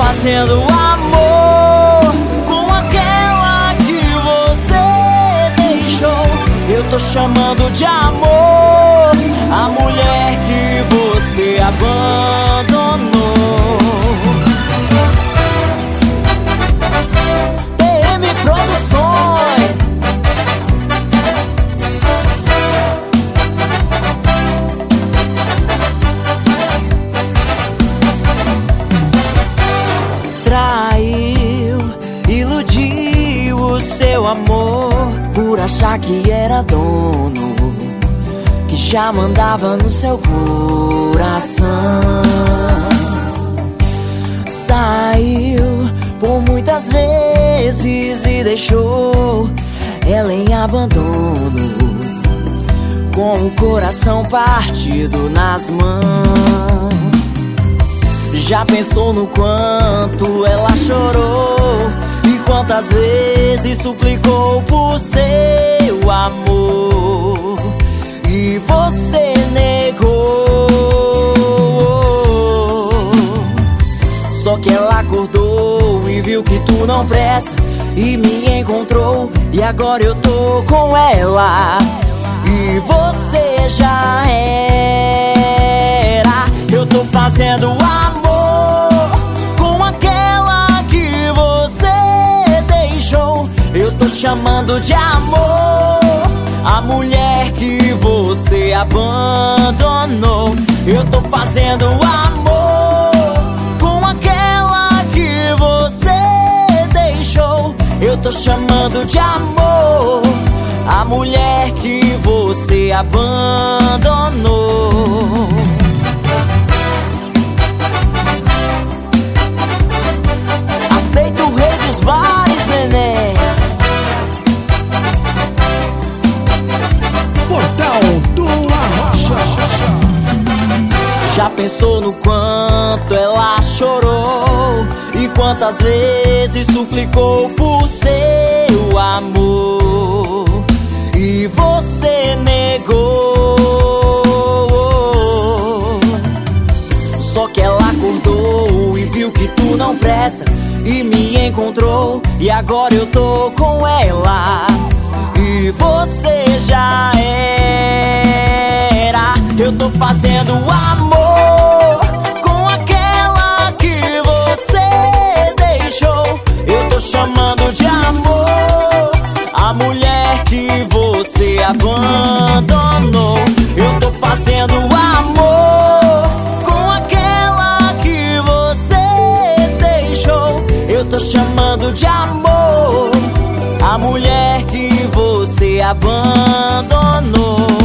fazendo amor com aquela que você deixou. Eu tô chamando de amor a mulher que você abandonou. Por achar que era dono, que já mandava no seu coração. Saiu por muitas vezes e deixou ela em abandono, com o coração partido nas mãos. Já pensou no quanto ela chorou quantas vezes suplicou por seu amor e você negou. Só que ela acordou e viu que tu não presta e me encontrou e agora eu tô com ela e você já chamando de amor a mulher que você abandonou. Eu tô fazendo amor com aquela que você deixou. Eu tô chamando de amor a mulher que você abandonou. Pensou no quanto ela chorou e quantas vezes suplicou por seu amor e você negou. Só que ela acordou e viu que tu não presta e me encontrou e agora eu tô com ela e você já era. Eu tô fazendo amor fazendo amor com aquela que você deixou. Eu tô chamando de amor a mulher que você abandonou.